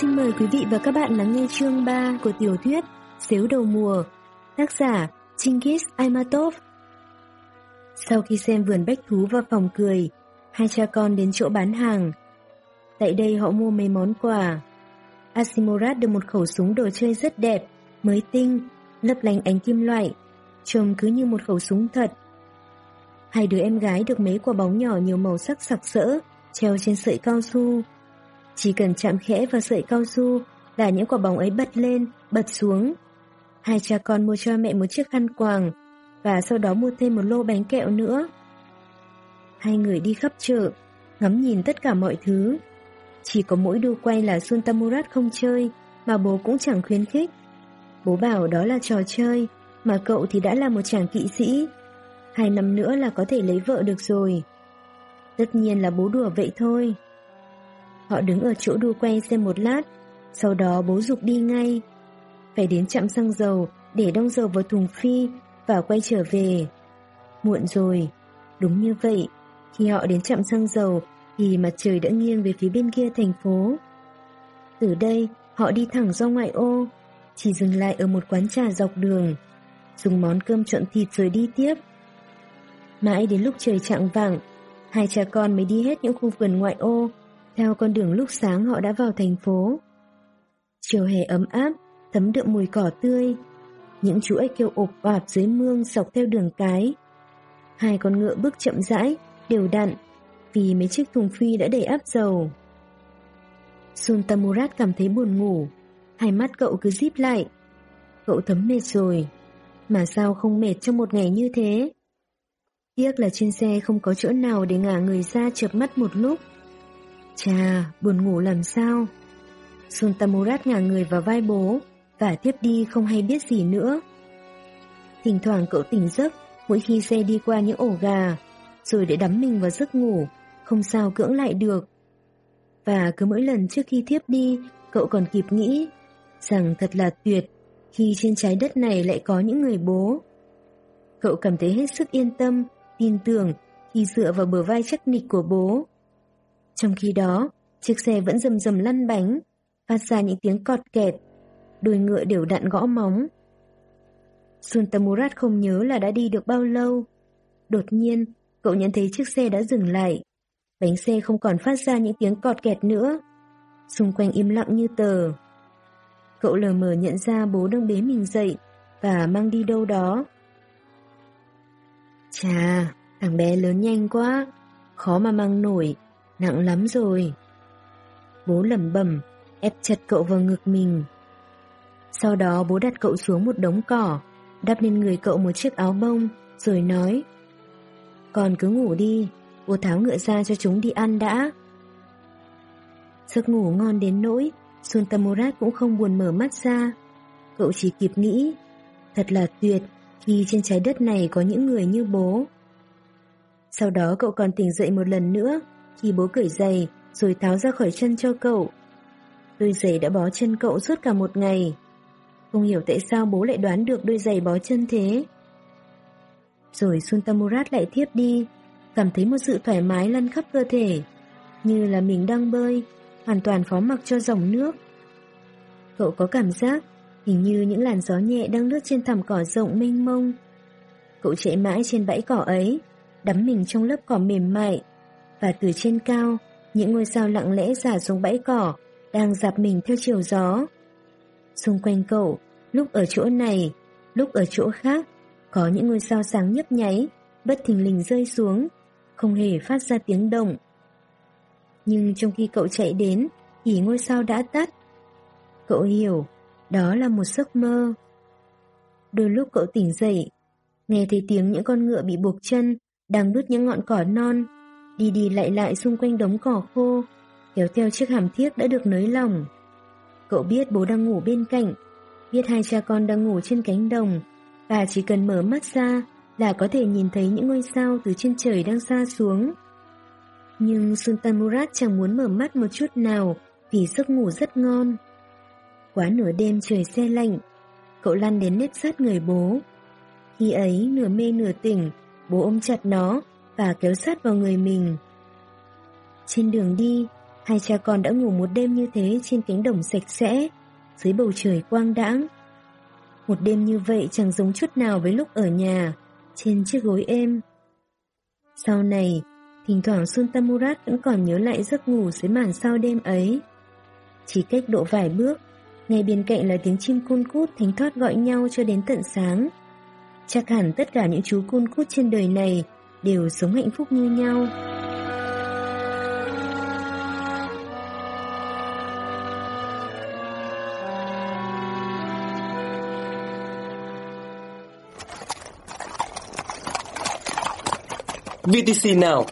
Xin mời quý vị và các bạn lắng nghe chương 3 của tiểu thuyết Xếu đầu mùa, tác giả Chinggis Aimatov. Sau khi xem vườn bách thú và phòng cười, hai cha con đến chỗ bán hàng. Tại đây họ mua mấy món quà. Asimorat được một khẩu súng đồ chơi rất đẹp, mới tinh, lấp lánh ánh kim loại, trông cứ như một khẩu súng thật. Hai đứa em gái được mấy quả bóng nhỏ nhiều màu sắc sặc sỡ, treo trên sợi cao su. Chỉ cần chạm khẽ vào sợi cao su là những quả bóng ấy bật lên, bật xuống. Hai cha con mua cho mẹ một chiếc khăn quàng và sau đó mua thêm một lô bánh kẹo nữa. Hai người đi khắp chợ, ngắm nhìn tất cả mọi thứ. Chỉ có mỗi đu quay là Sultamurat không chơi, mà bố cũng chẳng khuyến khích. Bố bảo đó là trò chơi, mà cậu thì đã là một chàng kỵ sĩ. Hai năm nữa là có thể lấy vợ được rồi. Tất nhiên là bố đùa vậy thôi. Họ đứng ở chỗ đu quay xem một lát, sau đó bố dục đi ngay. Phải đến chạm xăng dầu để đông dầu vào thùng phi và quay trở về. Muộn rồi, đúng như vậy, khi họ đến chạm xăng dầu thì mặt trời đã nghiêng về phía bên kia thành phố. Từ đây, họ đi thẳng ra ngoại ô, chỉ dừng lại ở một quán trà dọc đường, dùng món cơm trộn thịt rồi đi tiếp. Mãi đến lúc trời chạng vạng, hai cha con mới đi hết những khu vườn ngoại ô, theo con đường lúc sáng họ đã vào thành phố. Chiều hè ấm áp, thấm đượm mùi cỏ tươi, những chú ếch kêu ộp ọp dưới mương dọc theo đường cái. Hai con ngựa bước chậm rãi, đều đặn, vì mấy chiếc thùng phi đã đầy áp dầu. Sultamurat cảm thấy buồn ngủ, hai mắt cậu cứ díp lại. Cậu thấm mệt rồi, mà sao không mệt trong một ngày như thế? Tiếc là trên xe không có chỗ nào để ngả người ra chợp mắt một lúc. Chà, buồn ngủ làm sao? Suntamurat ngả người vào vai bố và tiếp đi không hay biết gì nữa. Thỉnh thoảng cậu tỉnh giấc mỗi khi xe đi qua những ổ gà, rồi để đắm mình vào giấc ngủ, không sao cưỡng lại được. Và cứ mỗi lần trước khi thiếp đi, cậu còn kịp nghĩ rằng thật là tuyệt khi trên trái đất này lại có những người bố. Cậu cảm thấy hết sức yên tâm, tin tưởng khi dựa vào bờ vai chắc nịch của bố. Trong khi đó, chiếc xe vẫn rầm rầm lăn bánh, phát ra những tiếng cọt kẹt, đôi ngựa đều đặn gõ móng. Suntamurat không nhớ là đã đi được bao lâu. Đột nhiên, cậu nhận thấy chiếc xe đã dừng lại. Bánh xe không còn phát ra những tiếng cọt kẹt nữa. Xung quanh im lặng như tờ. Cậu lờ mờ nhận ra bố đang bế mình dậy và mang đi đâu đó. Chà, thằng bé lớn nhanh quá, khó mà mang nổi, nặng lắm rồi. Bố lẩm bẩm, ép chặt cậu vào ngực mình. Sau đó bố đặt cậu xuống một đống cỏ, đắp lên người cậu một chiếc áo bông, rồi nói Con cứ ngủ đi, bố tháo ngựa ra cho chúng đi ăn đã. Giấc ngủ ngon đến nỗi, Sultamurat cũng không buồn mở mắt ra. Cậu chỉ kịp nghĩ, thật là tuyệt khi trên trái đất này có những người như bố. Sau đó cậu còn tỉnh dậy một lần nữa khi bố cởi giày rồi tháo ra khỏi chân cho cậu. Đôi giày đã bó chân cậu suốt cả một ngày. Không hiểu tại sao bố lại đoán được đôi giày bó chân thế. Rồi Suntamurat lại thiếp đi, cảm thấy một sự thoải mái lăn khắp cơ thể, như là mình đang bơi, hoàn toàn phó mặc cho dòng nước. Cậu có cảm giác hình như những làn gió nhẹ đang lướt trên thảm cỏ rộng mênh mông. Cậu chạy mãi trên bãi cỏ ấy, đắm mình trong lớp cỏ mềm mại, và từ trên cao, những ngôi sao lặng lẽ rả xuống bãi cỏ, đang dạp mình theo chiều gió. Xung quanh cậu, lúc ở chỗ này, lúc ở chỗ khác, có những ngôi sao sáng nhấp nháy, bất thình lình rơi xuống, không hề phát ra tiếng động. Nhưng trong khi cậu chạy đến, thì ngôi sao đã tắt. Cậu hiểu, đó là một giấc mơ. Đôi lúc cậu tỉnh dậy, nghe thấy tiếng những con ngựa bị buộc chân, đang bứt những ngọn cỏ non, đi đi lại lại xung quanh đống cỏ khô, kéo theo chiếc hàm thiếc đã được nới lỏng. Cậu biết bố đang ngủ bên cạnh, biết hai cha con đang ngủ trên cánh đồng, và chỉ cần mở mắt ra là có thể nhìn thấy những ngôi sao từ trên trời đang xa xuống. Nhưng Sultan Murad chẳng muốn mở mắt một chút nào vì giấc ngủ rất ngon. Quá nửa đêm trời xe lạnh, cậu lăn đến nếp sát người bố. Khi ấy nửa mê nửa tỉnh, bố ôm chặt nó và kéo sát vào người mình. Trên đường đi, Hai cha con đã ngủ một đêm như thế trên cánh đồng sạch sẽ, dưới bầu trời quang đãng. Một đêm như vậy chẳng giống chút nào với lúc ở nhà, trên chiếc gối êm. Sau này, thỉnh thoảng Sultamurat vẫn còn nhớ lại giấc ngủ dưới màn sao đêm ấy. Chỉ cách độ vài bước, ngay bên cạnh là tiếng chim cun cút thánh thoát gọi nhau cho đến tận sáng. Chắc hẳn tất cả những chú cun cút trên đời này đều sống hạnh phúc như nhau. VTC Now